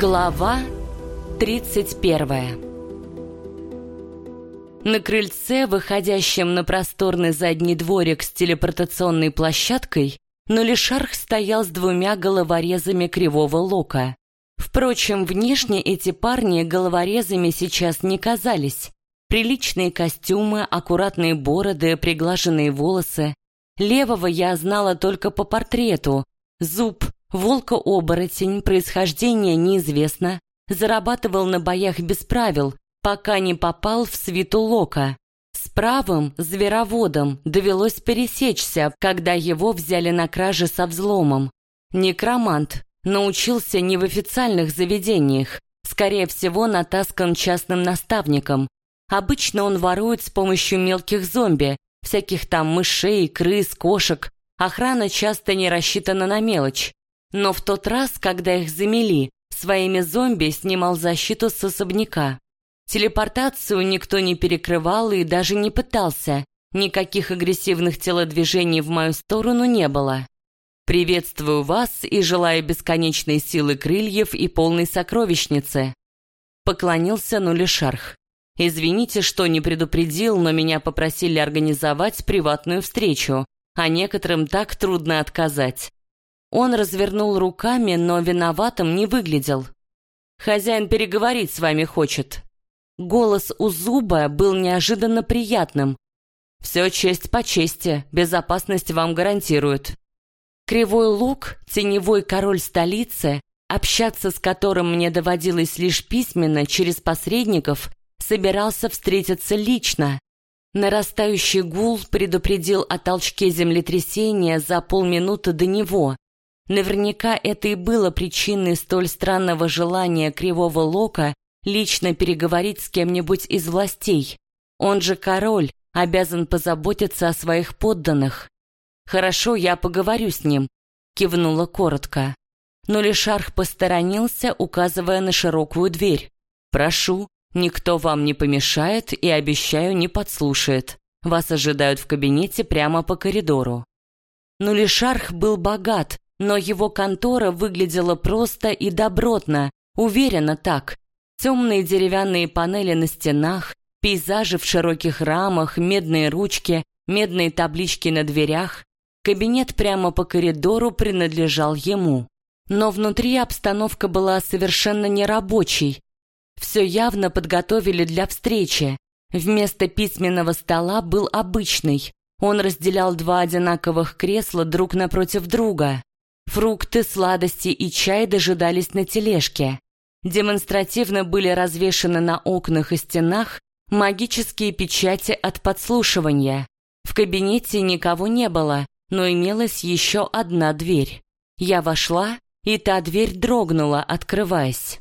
Глава 31 На крыльце, выходящем на просторный задний дворик с телепортационной площадкой, Нулишарх стоял с двумя головорезами кривого лока. Впрочем, внешне эти парни головорезами сейчас не казались. Приличные костюмы, аккуратные бороды, приглаженные волосы. Левого я знала только по портрету. Зуб, волка-оборотень, происхождение неизвестно. Зарабатывал на боях без правил, пока не попал в свиту Лока. С правым звероводом довелось пересечься, когда его взяли на краже со взломом. Некромант научился не в официальных заведениях, скорее всего, натаскан частным наставником. Обычно он ворует с помощью мелких зомби, всяких там мышей, крыс, кошек. Охрана часто не рассчитана на мелочь. Но в тот раз, когда их замели, своими зомби снимал защиту с особняка. Телепортацию никто не перекрывал и даже не пытался. Никаких агрессивных телодвижений в мою сторону не было. «Приветствую вас и желаю бесконечной силы крыльев и полной сокровищницы», поклонился Нулишарх. Извините, что не предупредил, но меня попросили организовать приватную встречу, а некоторым так трудно отказать. Он развернул руками, но виноватым не выглядел. «Хозяин переговорить с вами хочет». Голос у Зуба был неожиданно приятным. «Все честь по чести, безопасность вам гарантирует». Кривой Лук, теневой король столицы, общаться с которым мне доводилось лишь письменно через посредников, собирался встретиться лично. Нарастающий гул предупредил о толчке землетрясения за полминуты до него. Наверняка это и было причиной столь странного желания Кривого Лока лично переговорить с кем-нибудь из властей. Он же король, обязан позаботиться о своих подданных. «Хорошо, я поговорю с ним», — кивнула коротко. Но Лишарх посторонился, указывая на широкую дверь. «Прошу, Никто вам не помешает и, обещаю, не подслушает. Вас ожидают в кабинете прямо по коридору. Нулишарх был богат, но его контора выглядела просто и добротно, уверенно так. Темные деревянные панели на стенах, пейзажи в широких рамах, медные ручки, медные таблички на дверях. Кабинет прямо по коридору принадлежал ему. Но внутри обстановка была совершенно нерабочей, все явно подготовили для встречи. Вместо письменного стола был обычный. Он разделял два одинаковых кресла друг напротив друга. Фрукты, сладости и чай дожидались на тележке. Демонстративно были развешаны на окнах и стенах магические печати от подслушивания. В кабинете никого не было, но имелась еще одна дверь. Я вошла, и та дверь дрогнула, открываясь.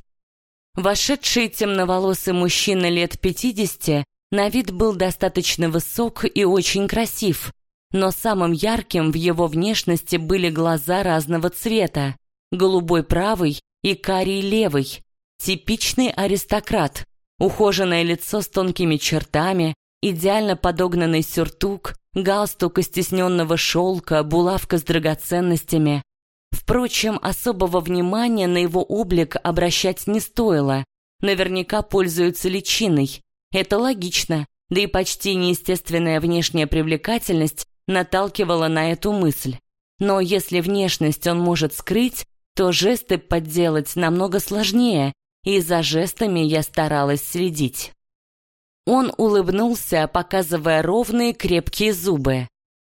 Вошедший темноволосый мужчина лет пятидесяти на вид был достаточно высок и очень красив, но самым ярким в его внешности были глаза разного цвета, голубой правый и карий левый, типичный аристократ, ухоженное лицо с тонкими чертами, идеально подогнанный сюртук, галстук из стесненного шелка, булавка с драгоценностями, Впрочем, особого внимания на его облик обращать не стоило. Наверняка пользуются личиной. Это логично, да и почти неестественная внешняя привлекательность наталкивала на эту мысль. Но если внешность он может скрыть, то жесты подделать намного сложнее, и за жестами я старалась следить. Он улыбнулся, показывая ровные крепкие зубы.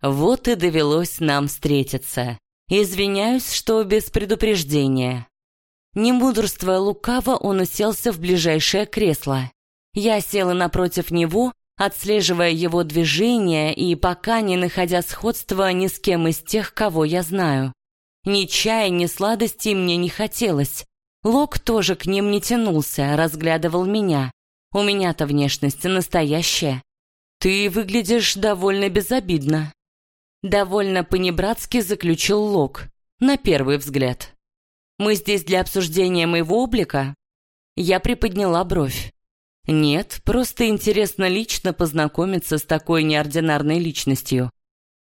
Вот и довелось нам встретиться. Извиняюсь, что без предупреждения. Не мудрствуя лукаво, он уселся в ближайшее кресло. Я села напротив него, отслеживая его движения и пока не находя сходства ни с кем из тех, кого я знаю. Ни чая, ни сладостей мне не хотелось. Лок тоже к ним не тянулся, разглядывал меня. У меня-то внешность настоящая. Ты выглядишь довольно безобидно. Довольно понебратски заключил Лок, на первый взгляд. «Мы здесь для обсуждения моего облика?» Я приподняла бровь. «Нет, просто интересно лично познакомиться с такой неординарной личностью».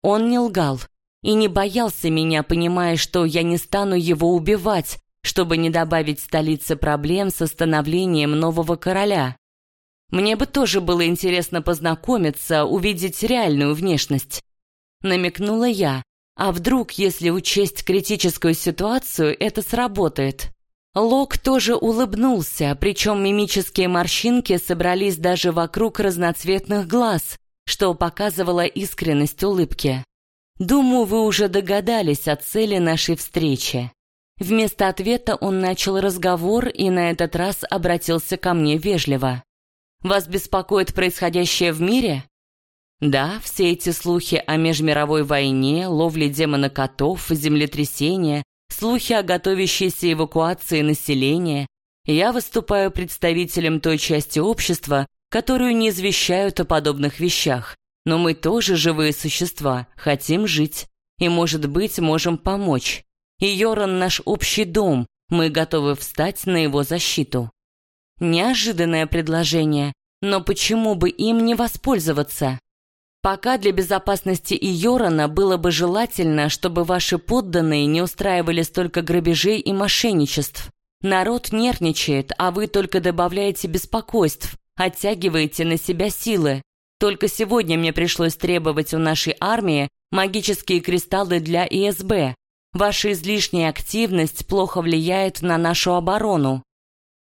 Он не лгал и не боялся меня, понимая, что я не стану его убивать, чтобы не добавить столице проблем с становлением нового короля. Мне бы тоже было интересно познакомиться, увидеть реальную внешность. Намекнула я, а вдруг, если учесть критическую ситуацию, это сработает? Лок тоже улыбнулся, причем мимические морщинки собрались даже вокруг разноцветных глаз, что показывало искренность улыбки. Думаю, вы уже догадались о цели нашей встречи. Вместо ответа он начал разговор и на этот раз обратился ко мне вежливо. «Вас беспокоит происходящее в мире?» Да, все эти слухи о межмировой войне, ловле демона-котов, землетрясения, слухи о готовящейся эвакуации населения. Я выступаю представителем той части общества, которую не извещают о подобных вещах. Но мы тоже живые существа, хотим жить. И, может быть, можем помочь. И Йоран наш общий дом, мы готовы встать на его защиту. Неожиданное предложение, но почему бы им не воспользоваться? Пока для безопасности и Йорана было бы желательно, чтобы ваши подданные не устраивали столько грабежей и мошенничеств. Народ нервничает, а вы только добавляете беспокойств, оттягиваете на себя силы. Только сегодня мне пришлось требовать у нашей армии магические кристаллы для ИСБ. Ваша излишняя активность плохо влияет на нашу оборону.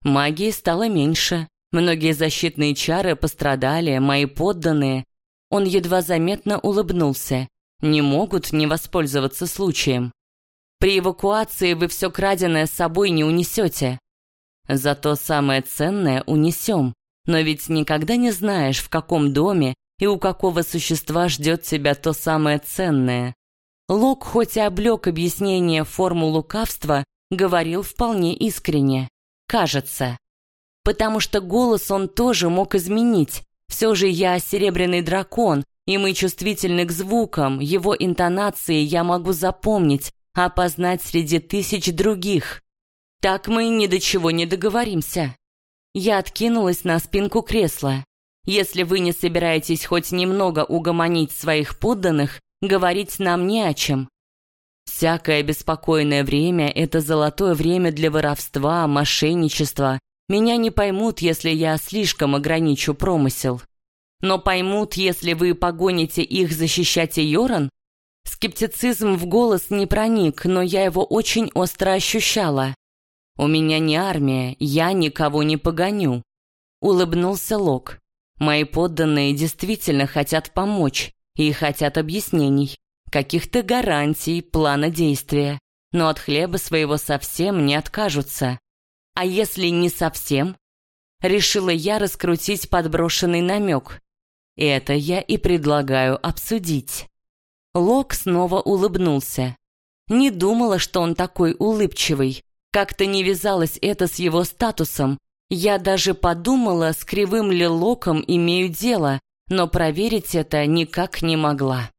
Магии стало меньше. Многие защитные чары пострадали, мои подданные, он едва заметно улыбнулся. Не могут не воспользоваться случаем. При эвакуации вы все краденое с собой не унесете. Зато самое ценное унесем. Но ведь никогда не знаешь, в каком доме и у какого существа ждет тебя то самое ценное. Лок, хоть и облег объяснение форму лукавства, говорил вполне искренне. Кажется. Потому что голос он тоже мог изменить, все же я серебряный дракон, и мы чувствительны к звукам, его интонации я могу запомнить, опознать среди тысяч других. Так мы ни до чего не договоримся. Я откинулась на спинку кресла. Если вы не собираетесь хоть немного угомонить своих подданных, говорить нам не о чем. Всякое беспокойное время – это золотое время для воровства, мошенничества меня не поймут, если я слишком ограничу промысел. Но поймут, если вы погоните их защищать Йоран? Скептицизм в голос не проник, но я его очень остро ощущала. «У меня не армия, я никого не погоню», — улыбнулся Лок. «Мои подданные действительно хотят помочь и хотят объяснений, каких-то гарантий, плана действия, но от хлеба своего совсем не откажутся. А если не совсем? Решила я раскрутить подброшенный намек. Это я и предлагаю обсудить. Лок снова улыбнулся. Не думала, что он такой улыбчивый. Как-то не вязалось это с его статусом. Я даже подумала, с кривым ли Локом имею дело, но проверить это никак не могла.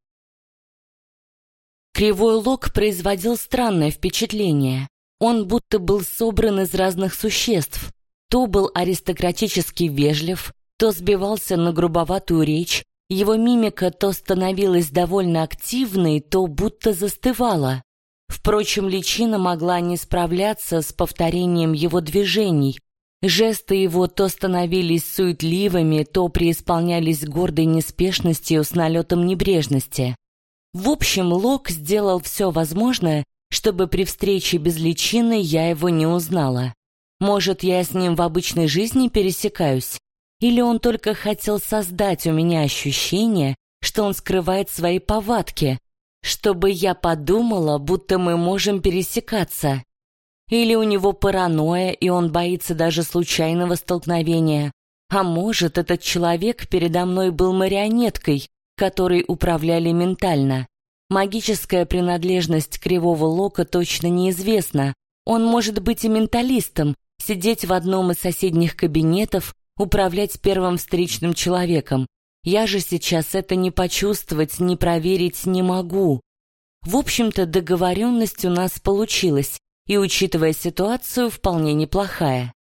Кривой Лок производил странное впечатление. Он будто был собран из разных существ. То был аристократически вежлив, то сбивался на грубоватую речь, его мимика то становилась довольно активной, то будто застывала. Впрочем, личина могла не справляться с повторением его движений. Жесты его то становились суетливыми, то преисполнялись гордой неспешностью с налетом небрежности. В общем, Лок сделал все возможное, чтобы при встрече без личины я его не узнала. Может, я с ним в обычной жизни пересекаюсь? Или он только хотел создать у меня ощущение, что он скрывает свои повадки, чтобы я подумала, будто мы можем пересекаться? Или у него паранойя, и он боится даже случайного столкновения? А может, этот человек передо мной был марионеткой, которой управляли ментально? Магическая принадлежность Кривого Лока точно неизвестна. Он может быть и менталистом, сидеть в одном из соседних кабинетов, управлять первым встречным человеком. Я же сейчас это не почувствовать, не проверить не могу. В общем-то, договоренность у нас получилась, и, учитывая ситуацию, вполне неплохая.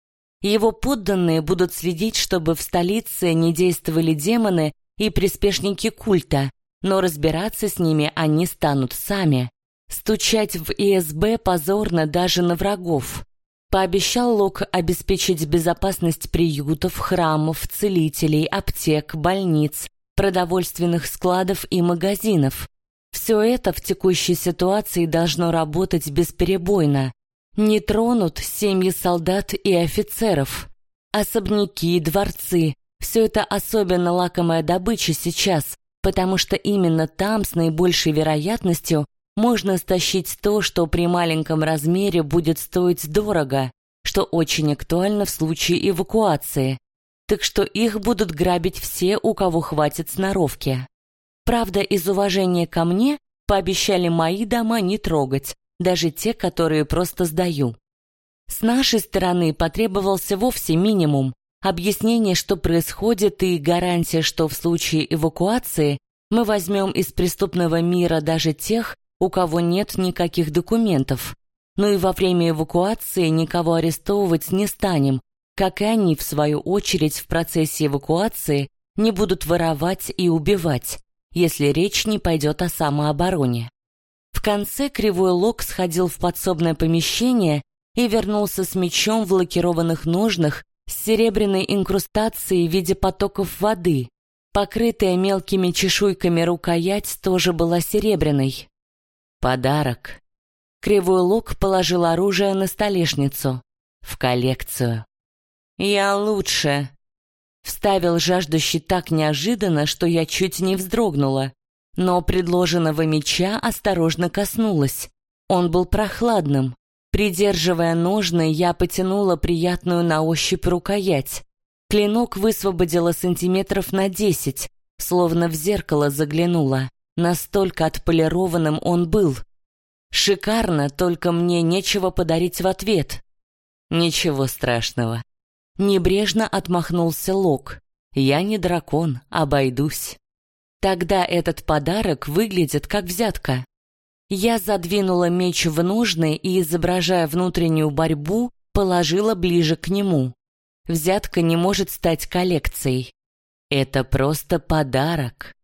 Его подданные будут следить, чтобы в столице не действовали демоны и приспешники культа, но разбираться с ними они станут сами. Стучать в ИСБ позорно даже на врагов. Пообещал Лок обеспечить безопасность приютов, храмов, целителей, аптек, больниц, продовольственных складов и магазинов. Все это в текущей ситуации должно работать бесперебойно. Не тронут семьи солдат и офицеров. Особняки, дворцы – все это особенно лакомая добыча сейчас, потому что именно там с наибольшей вероятностью можно стащить то, что при маленьком размере будет стоить дорого, что очень актуально в случае эвакуации. Так что их будут грабить все, у кого хватит сноровки. Правда, из уважения ко мне пообещали мои дома не трогать, даже те, которые просто сдаю. С нашей стороны потребовался вовсе минимум. Объяснение, что происходит, и гарантия, что в случае эвакуации мы возьмем из преступного мира даже тех, у кого нет никаких документов. Но и во время эвакуации никого арестовывать не станем, как и они, в свою очередь, в процессе эвакуации не будут воровать и убивать, если речь не пойдет о самообороне. В конце Кривой Лок сходил в подсобное помещение и вернулся с мечом в лакированных ножнах с серебряной инкрустацией в виде потоков воды. Покрытая мелкими чешуйками рукоять тоже была серебряной. Подарок. Кривой Лок положил оружие на столешницу. В коллекцию. «Я лучше», — вставил жаждущий так неожиданно, что я чуть не вздрогнула. Но предложенного меча осторожно коснулась. Он был прохладным. Придерживая ножны, я потянула приятную на ощупь рукоять. Клинок высвободила сантиметров на десять, словно в зеркало заглянула. Настолько отполированным он был. Шикарно, только мне нечего подарить в ответ. Ничего страшного. Небрежно отмахнулся Лок. Я не дракон, обойдусь. Тогда этот подарок выглядит как взятка. Я задвинула меч в ножны и, изображая внутреннюю борьбу, положила ближе к нему. Взятка не может стать коллекцией. Это просто подарок.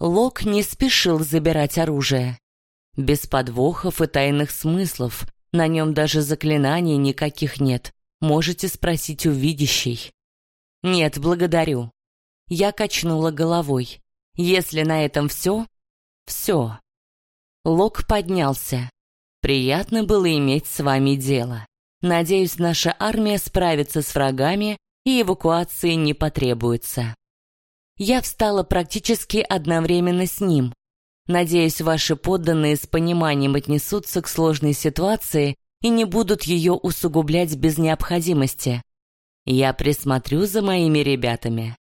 Лок не спешил забирать оружие. Без подвохов и тайных смыслов, на нем даже заклинаний никаких нет. Можете спросить у видящей. Нет, благодарю. Я качнула головой. Если на этом все, все. Лок поднялся. Приятно было иметь с вами дело. Надеюсь, наша армия справится с врагами и эвакуации не потребуется. Я встала практически одновременно с ним. Надеюсь, ваши подданные с пониманием отнесутся к сложной ситуации и не будут ее усугублять без необходимости. Я присмотрю за моими ребятами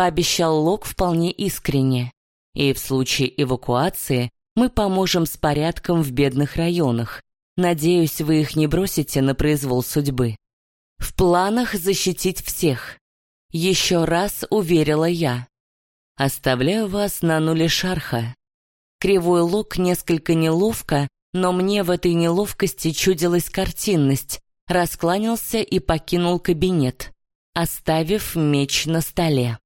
пообещал Лок вполне искренне. И в случае эвакуации мы поможем с порядком в бедных районах. Надеюсь, вы их не бросите на произвол судьбы. В планах защитить всех. Еще раз уверила я. Оставляю вас на нуле шарха. Кривой Лок несколько неловко, но мне в этой неловкости чудилась картинность, раскланялся и покинул кабинет, оставив меч на столе.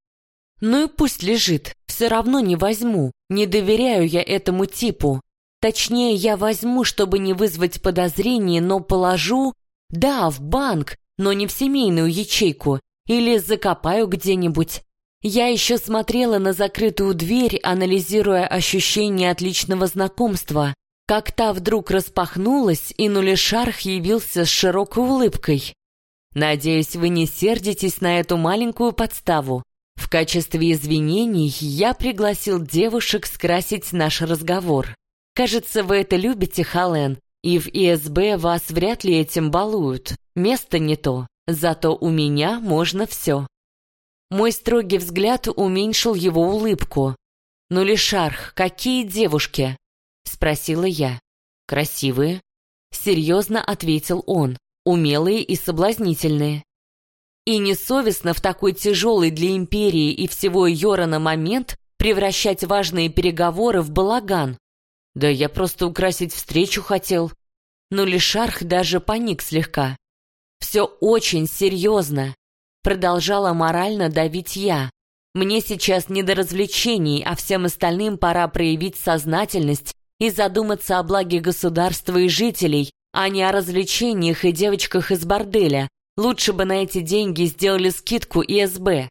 Ну и пусть лежит, все равно не возьму. Не доверяю я этому типу. Точнее, я возьму, чтобы не вызвать подозрений, но положу... Да, в банк, но не в семейную ячейку. Или закопаю где-нибудь. Я еще смотрела на закрытую дверь, анализируя ощущение отличного знакомства. Как та вдруг распахнулась, и Нулишарх явился с широкой улыбкой. «Надеюсь, вы не сердитесь на эту маленькую подставу. Качестве извинений я пригласил девушек скрасить наш разговор. Кажется, вы это любите, Хален, и в ИСБ вас вряд ли этим балуют. Место не то, зато у меня можно все. Мой строгий взгляд уменьшил его улыбку. «Ну, Лишарх, какие девушки?» — спросила я. «Красивые?» — серьезно ответил он. «Умелые и соблазнительные. И несовестно в такой тяжелый для империи и всего Йорана момент превращать важные переговоры в балаган. Да я просто украсить встречу хотел. Но Лишарх даже паник слегка. Все очень серьезно. Продолжала морально давить я. Мне сейчас не до развлечений, а всем остальным пора проявить сознательность и задуматься о благе государства и жителей, а не о развлечениях и девочках из борделя. Лучше бы на эти деньги сделали скидку ИСБ.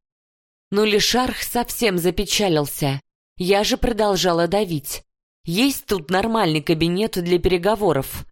Но Лишарх совсем запечалился. Я же продолжала давить. Есть тут нормальный кабинет для переговоров.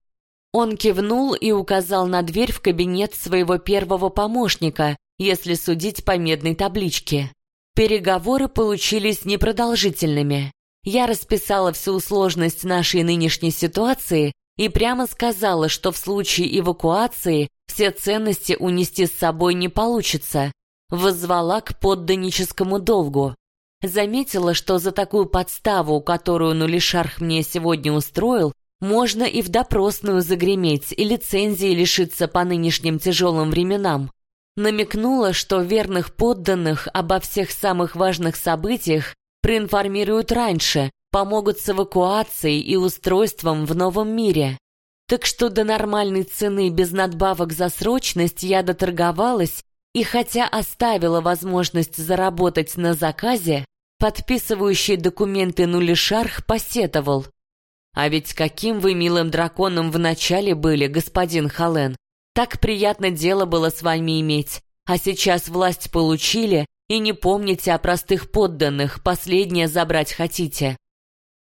Он кивнул и указал на дверь в кабинет своего первого помощника, если судить по медной табличке. Переговоры получились непродолжительными. Я расписала всю сложность нашей нынешней ситуации и прямо сказала, что в случае эвакуации все ценности унести с собой не получится. Воззвала к подданническому долгу. Заметила, что за такую подставу, которую Нулишарх мне сегодня устроил, можно и в допросную загреметь, и лицензии лишиться по нынешним тяжелым временам. Намекнула, что верных подданных обо всех самых важных событиях проинформируют раньше, помогут с эвакуацией и устройством в новом мире. Так что до нормальной цены без надбавок за срочность я доторговалась, и хотя оставила возможность заработать на заказе, подписывающий документы Нулишарх посетовал. «А ведь каким вы милым драконом вначале были, господин Хален. Так приятно дело было с вами иметь, а сейчас власть получили и не помните о простых подданных, последнее забрать хотите.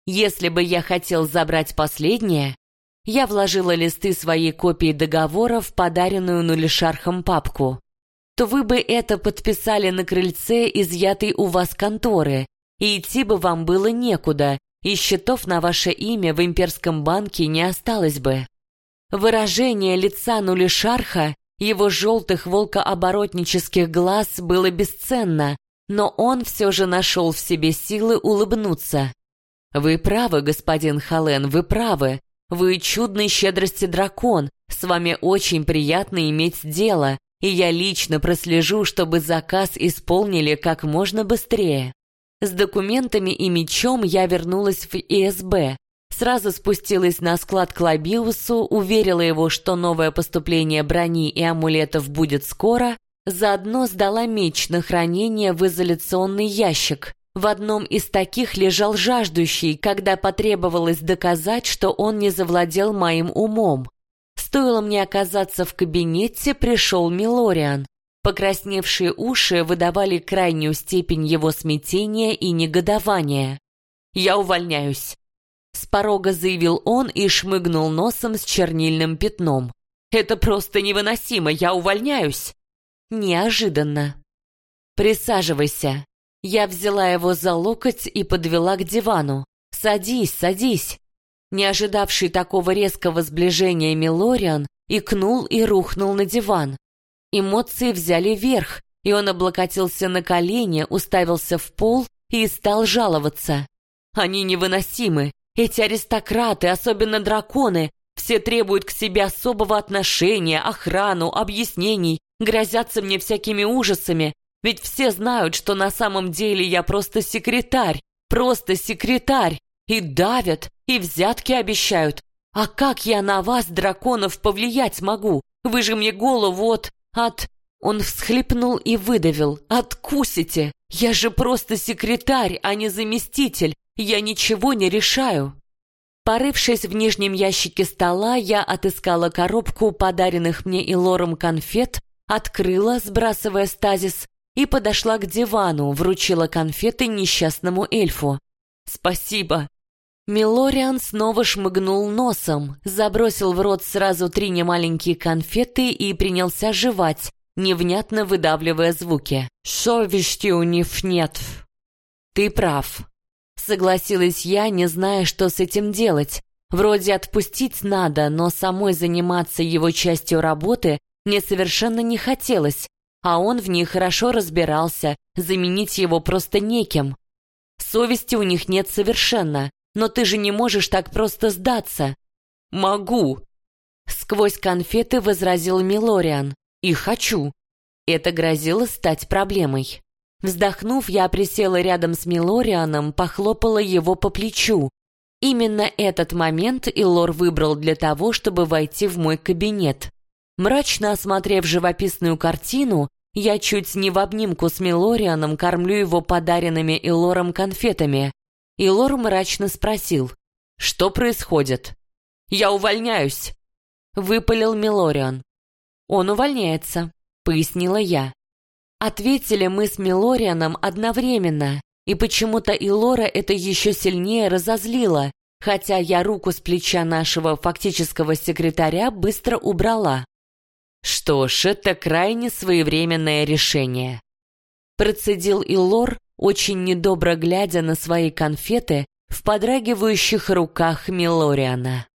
Если бы я хотел забрать последнее, я вложила листы своей копии договора в подаренную Нулишархом папку, то вы бы это подписали на крыльце изъятой у вас конторы, и идти бы вам было некуда, и счетов на ваше имя в имперском банке не осталось бы. Выражение лица Нулишарха, его желтых волкооборотнических глаз было бесценно, но он все же нашел в себе силы улыбнуться. «Вы правы, господин Хален, вы правы. Вы чудной щедрости дракон, с вами очень приятно иметь дело, и я лично прослежу, чтобы заказ исполнили как можно быстрее». С документами и мечом я вернулась в ИСБ, Сразу спустилась на склад к Лабиусу, уверила его, что новое поступление брони и амулетов будет скоро, заодно сдала меч на хранение в изоляционный ящик. В одном из таких лежал жаждущий, когда потребовалось доказать, что он не завладел моим умом. Стоило мне оказаться в кабинете, пришел Милориан. Покрасневшие уши выдавали крайнюю степень его смятения и негодования. «Я увольняюсь. С порога заявил он и шмыгнул носом с чернильным пятном. «Это просто невыносимо, я увольняюсь!» Неожиданно. «Присаживайся». Я взяла его за локоть и подвела к дивану. «Садись, садись». Не ожидавший такого резкого сближения Милориан икнул и рухнул на диван. Эмоции взяли верх, и он облокотился на колени, уставился в пол и стал жаловаться. «Они невыносимы. Эти аристократы, особенно драконы, все требуют к себе особого отношения, охрану, объяснений, грозятся мне всякими ужасами, ведь все знают, что на самом деле я просто секретарь, просто секретарь, и давят, и взятки обещают. А как я на вас, драконов, повлиять могу? Вы же мне голову от... от... Он всхлипнул и выдавил. «Откусите! Я же просто секретарь, а не заместитель. Я ничего не решаю. Порывшись в нижнем ящике стола, я отыскала коробку подаренных мне и Лором конфет, открыла, сбрасывая стазис, и подошла к дивану, вручила конфеты несчастному эльфу. «Спасибо!» Милориан снова шмыгнул носом, забросил в рот сразу три немаленькие конфеты и принялся жевать, невнятно выдавливая звуки. «Совести у них нет!» «Ты прав. Согласилась я, не зная, что с этим делать. Вроде отпустить надо, но самой заниматься его частью работы мне совершенно не хотелось, а он в ней хорошо разбирался, заменить его просто неким. Совести у них нет совершенно, но ты же не можешь так просто сдаться. Могу. Сквозь конфеты возразил Милориан. И хочу. Это грозило стать проблемой. Вздохнув, я присела рядом с Милорианом, похлопала его по плечу. Именно этот момент Илор выбрал для того, чтобы войти в мой кабинет. Мрачно осмотрев живописную картину, я чуть не в обнимку с Милорианом кормлю его подаренными Илором конфетами. Илор мрачно спросил, Что происходит? Я увольняюсь!» Выпалил Милориан. «Он увольняется», — пояснила я. Ответили мы с Милорианом одновременно, и почему-то и Лора это еще сильнее разозлило, хотя я руку с плеча нашего фактического секретаря быстро убрала. Что ж, это крайне своевременное решение. Процедил и Лор, очень недобро глядя на свои конфеты в подрагивающих руках Милориана.